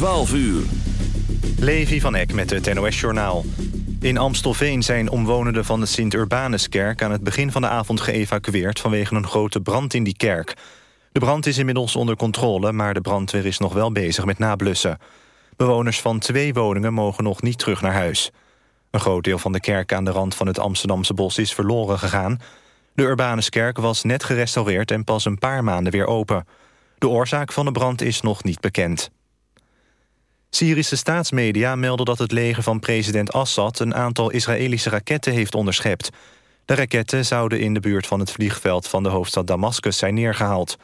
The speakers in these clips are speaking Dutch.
12 uur. Levi van Eck met het NOS-journaal. In Amstelveen zijn omwonenden van de Sint-Urbanuskerk... aan het begin van de avond geëvacueerd... vanwege een grote brand in die kerk. De brand is inmiddels onder controle... maar de brandweer is nog wel bezig met nablussen. Bewoners van twee woningen mogen nog niet terug naar huis. Een groot deel van de kerk aan de rand van het Amsterdamse bos is verloren gegaan. De Urbanuskerk was net gerestaureerd en pas een paar maanden weer open. De oorzaak van de brand is nog niet bekend. Syrische staatsmedia melden dat het leger van president Assad... een aantal Israëlische raketten heeft onderschept. De raketten zouden in de buurt van het vliegveld van de hoofdstad Damascus zijn neergehaald.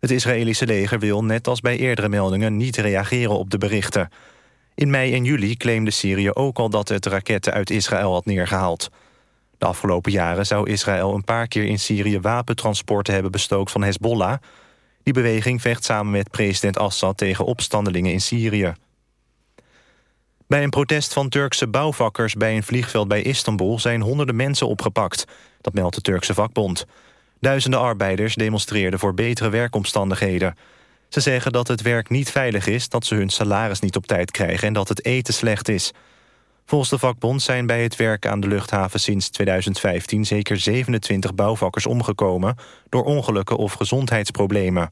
Het Israëlische leger wil, net als bij eerdere meldingen... niet reageren op de berichten. In mei en juli claimde Syrië ook al dat het raketten uit Israël had neergehaald. De afgelopen jaren zou Israël een paar keer in Syrië wapentransporten hebben bestookt van Hezbollah. Die beweging vecht samen met president Assad tegen opstandelingen in Syrië. Bij een protest van Turkse bouwvakkers bij een vliegveld bij Istanbul... zijn honderden mensen opgepakt. Dat meldt de Turkse vakbond. Duizenden arbeiders demonstreerden voor betere werkomstandigheden. Ze zeggen dat het werk niet veilig is, dat ze hun salaris niet op tijd krijgen... en dat het eten slecht is. Volgens de vakbond zijn bij het werk aan de luchthaven sinds 2015... zeker 27 bouwvakkers omgekomen door ongelukken of gezondheidsproblemen.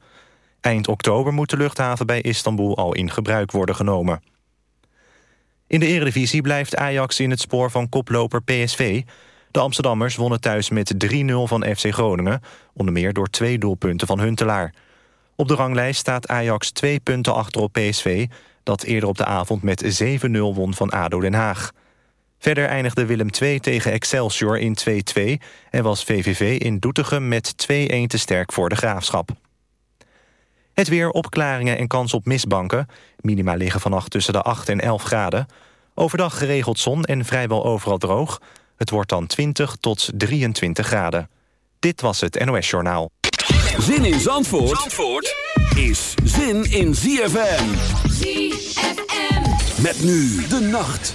Eind oktober moet de luchthaven bij Istanbul al in gebruik worden genomen. In de eredivisie blijft Ajax in het spoor van koploper PSV. De Amsterdammers wonnen thuis met 3-0 van FC Groningen... onder meer door twee doelpunten van Huntelaar. Op de ranglijst staat Ajax twee punten achter op PSV... dat eerder op de avond met 7-0 won van ADO Den Haag. Verder eindigde Willem II tegen Excelsior in 2-2... en was VVV in Doetinchem met 2-1 te sterk voor de Graafschap. Het weer, opklaringen en kans op mistbanken. Minima liggen vannacht tussen de 8 en 11 graden. Overdag geregeld zon en vrijwel overal droog. Het wordt dan 20 tot 23 graden. Dit was het NOS Journaal. Zin in Zandvoort, Zandvoort is zin in ZFM. ZFM. Met nu de nacht.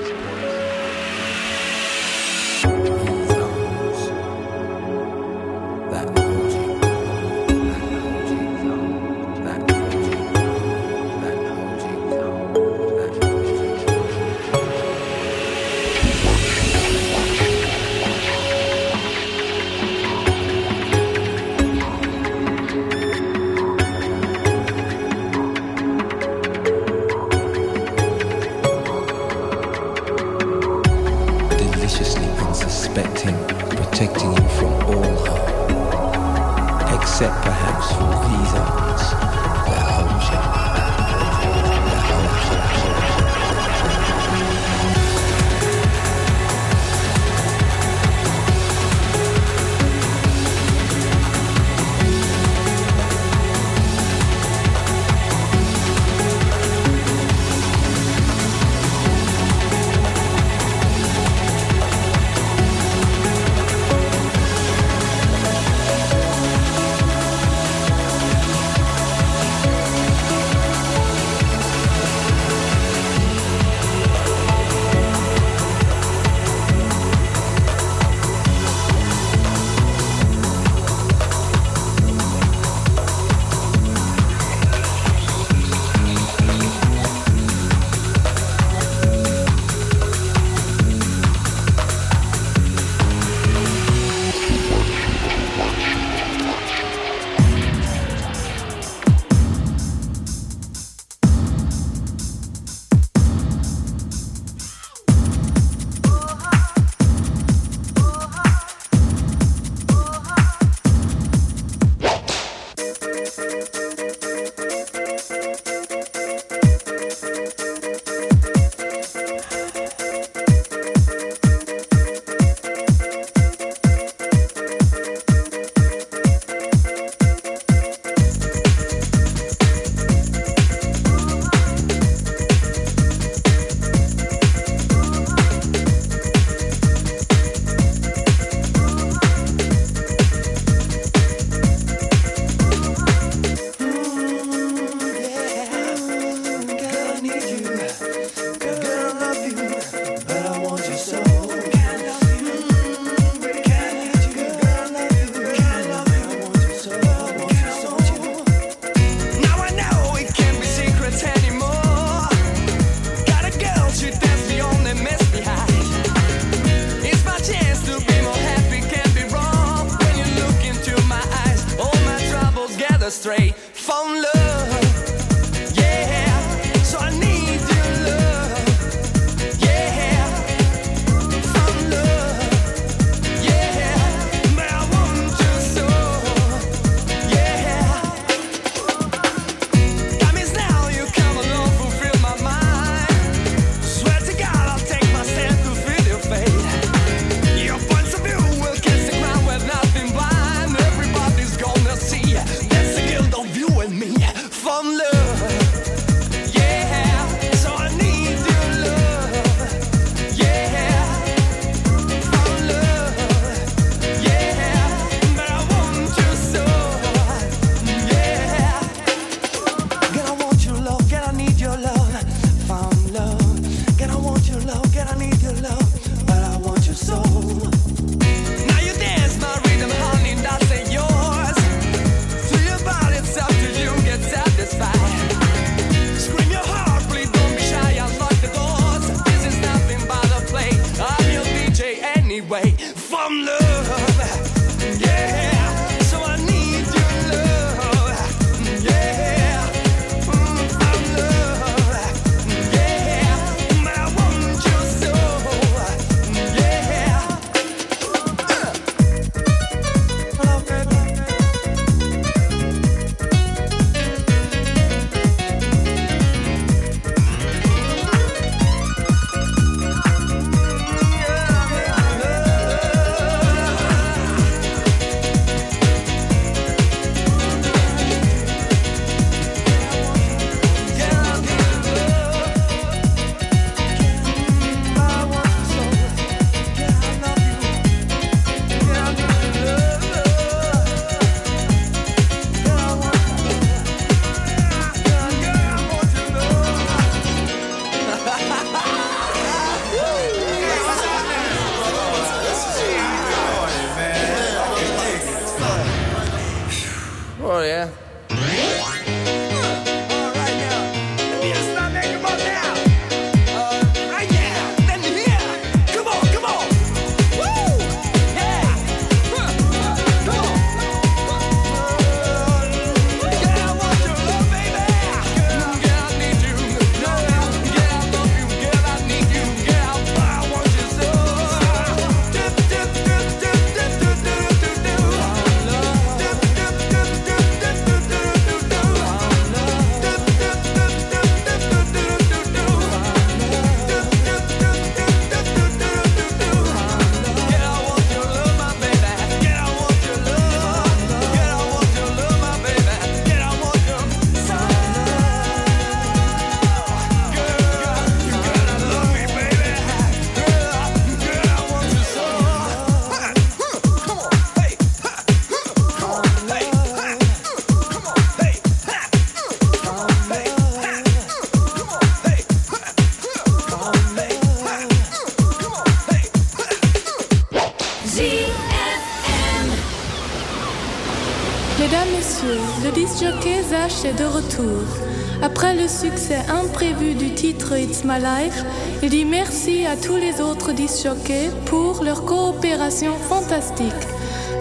It's My Life, il dit merci à tous les autres disjockeys pour leur coopération fantastique.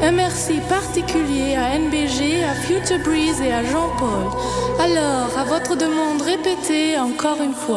Un merci particulier à NBG, à Future Breeze et à Jean-Paul. Alors, à votre demande répétée encore une fois.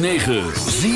106.9